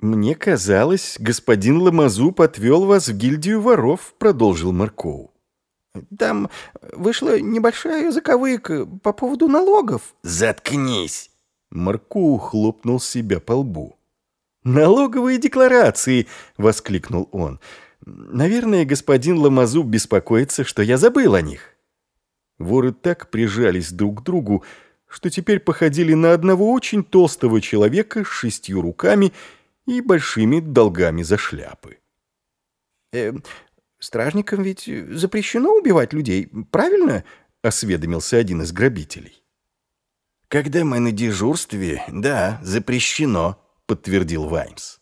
«Мне казалось, господин Ламазу отвел вас в гильдию воров», — продолжил Маркоу. «Там вышла небольшая заковыка по поводу налогов». «Заткнись!» Маркоу хлопнул себя по лбу. «Налоговые декларации!» — воскликнул он. «Наверное, господин Ламазу беспокоится, что я забыл о них». Воры так прижались друг к другу, что теперь походили на одного очень толстого человека с шестью руками и большими долгами за шляпы. «Э, «Стражникам ведь запрещено убивать людей, правильно?» — осведомился один из грабителей. «Когда мы на дежурстве, да, запрещено», — подтвердил Ваймс.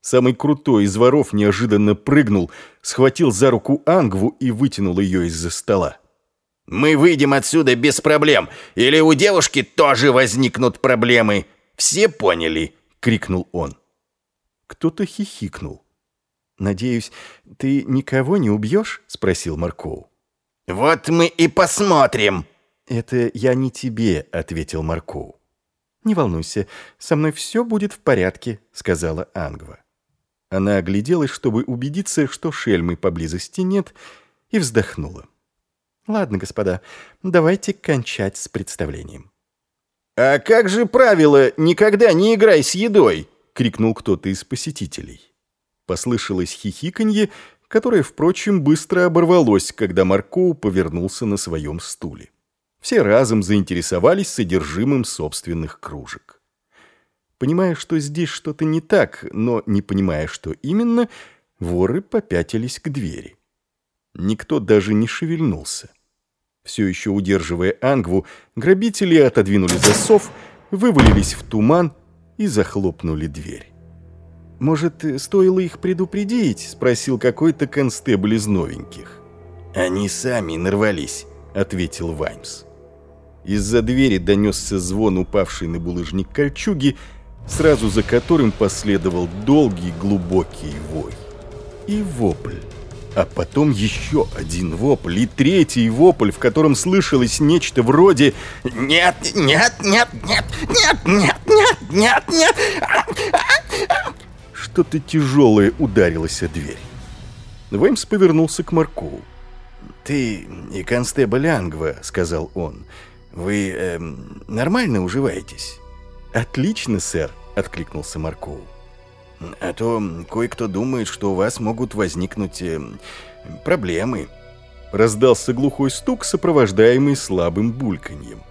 Самый крутой из воров неожиданно прыгнул, схватил за руку Ангву и вытянул ее из-за стола. «Мы выйдем отсюда без проблем, или у девушки тоже возникнут проблемы. Все поняли?» — крикнул он. Кто-то хихикнул. «Надеюсь, ты никого не убьешь?» — спросил Маркоу. «Вот мы и посмотрим!» «Это я не тебе», — ответил Маркоу. «Не волнуйся, со мной все будет в порядке», — сказала Ангва. Она огляделась, чтобы убедиться, что шельмы поблизости нет, и вздохнула. «Ладно, господа, давайте кончать с представлением». «А как же правило «никогда не играй с едой»?» — крикнул кто-то из посетителей. Послышалось хихиканье, которое, впрочем, быстро оборвалось, когда Маркоу повернулся на своем стуле. Все разом заинтересовались содержимым собственных кружек. Понимая, что здесь что-то не так, но не понимая, что именно, воры попятились к двери. Никто даже не шевельнулся. Все еще удерживая Ангву, грабители отодвинули засов, вывалились в туман и захлопнули дверь. «Может, стоило их предупредить?» — спросил какой-то констебль из новеньких. «Они сами нарвались», — ответил Ваймс. Из-за двери донесся звон упавшей на булыжник кольчуги, сразу за которым последовал долгий глубокий вой. И вопль. А потом еще один вопль и третий вопль, в котором слышалось нечто вроде «Нет, нет, нет, нет, нет, нет, нет, нет, нет!» Что-то тяжелое ударилось о дверь. Ваймс повернулся к Маркову. «Ты и констебль Ангва», — сказал он, — «вы э, нормально уживаетесь?» «Отлично, сэр», — откликнулся Марков. А то кое-кто думает, что у вас могут возникнуть э, проблемы. Раздался глухой стук, сопровождаемый слабым бульканьем.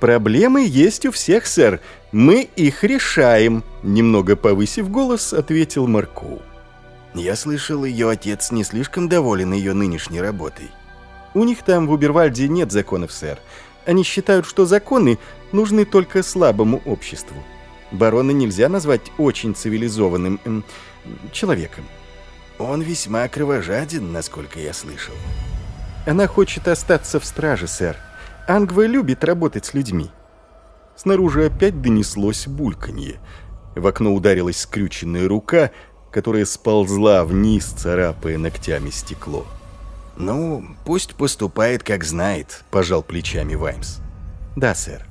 «Проблемы есть у всех, сэр. Мы их решаем», — немного повысив голос, ответил Маркоу. «Я слышал, ее отец не слишком доволен ее нынешней работой». «У них там в Убервальде нет законов, сэр. Они считают, что законы нужны только слабому обществу. Барона нельзя назвать очень цивилизованным эм, человеком. Он весьма кровожаден, насколько я слышал. Она хочет остаться в страже, сэр. Ангва любит работать с людьми. Снаружи опять донеслось бульканье. В окно ударилась скрюченная рука, которая сползла вниз, царапая ногтями стекло. «Ну, пусть поступает, как знает», — пожал плечами Ваймс. «Да, сэр».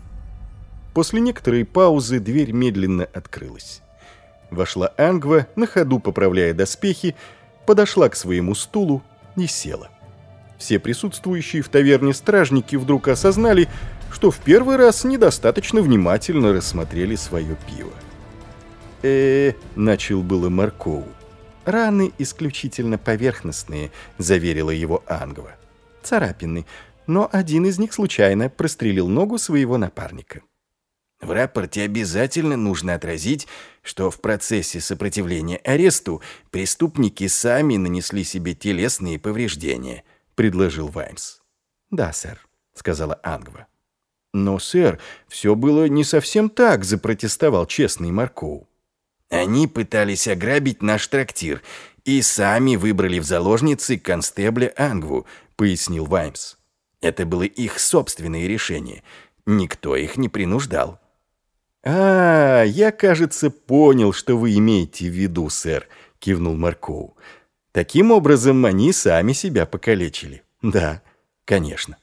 После некоторой паузы дверь медленно открылась. Вошла Ангва, на ходу поправляя доспехи, подошла к своему стулу и села. Все присутствующие в таверне стражники вдруг осознали, что в первый раз недостаточно внимательно рассмотрели свое пиво. э начал было Маркоу. «Раны исключительно поверхностные», — заверила его Ангва. «Царапины, но один из них случайно прострелил ногу своего напарника». В рапорте обязательно нужно отразить, что в процессе сопротивления аресту преступники сами нанесли себе телесные повреждения, предложил Ваймс. Да, сэр, сказала Ангва. Но, сэр, все было не совсем так, запротестовал честный Маркоу. Они пытались ограбить наш трактир и сами выбрали в заложницы констебля Ангву, пояснил Ваймс. Это было их собственное решение. Никто их не принуждал. «А, я, кажется, понял, что вы имеете в виду, сэр», — кивнул Маркоу. «Таким образом, они сами себя покалечили». «Да, конечно».